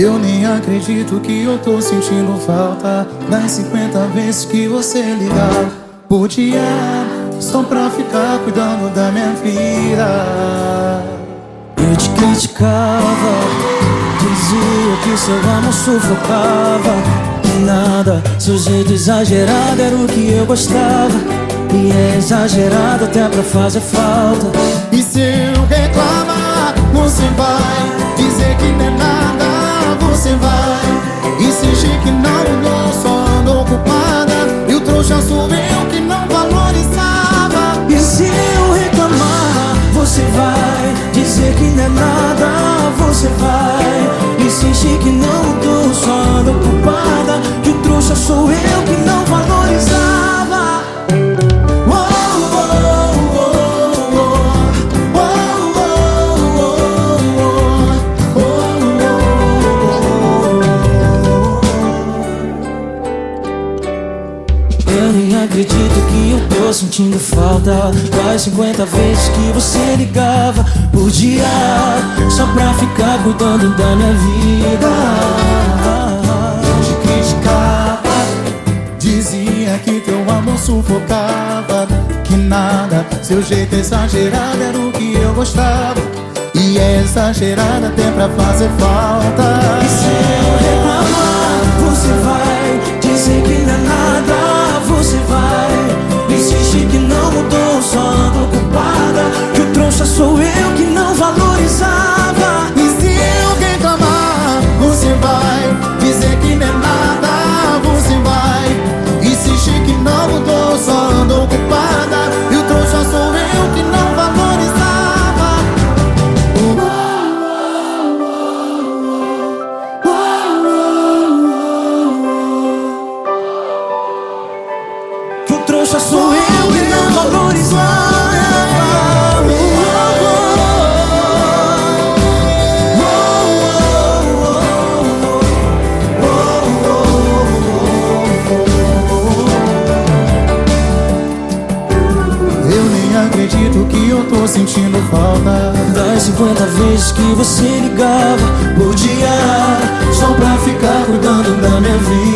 Eu nem acredito que eu tô sentindo falta Das 50 vezes que você ligar. Por dia Só pra ficar cuidando da minha vida. Eu te criticava que seu amor sufocava. Nada, seu jeito exagerado era o que eu gostava. E é exagerado até pra fazer falta. E se eu reclamar, você vai dizer que não é nada. Você vai insistir que não mudou, só ando ocupada. E o trouxa eu que não valorizava. E se eu reclamar, você vai dizer que não é nada. Você vai Eu nem acredito que eu tô sentindo falta. Quase 50 vezes que você ligava por dia Só pra ficar cuidando da minha vida. Eu te criticava Dizia que teu amor sufocava Que nada, seu jeito exagerado era o que eu gostava E é exagerado até pra fazer falta trouxa sou eu e não valorizar. Oh, eu nem acredito que eu tô sentindo falta Das 50 vezes que você ligava por dia Só pra ficar cuidando da minha vida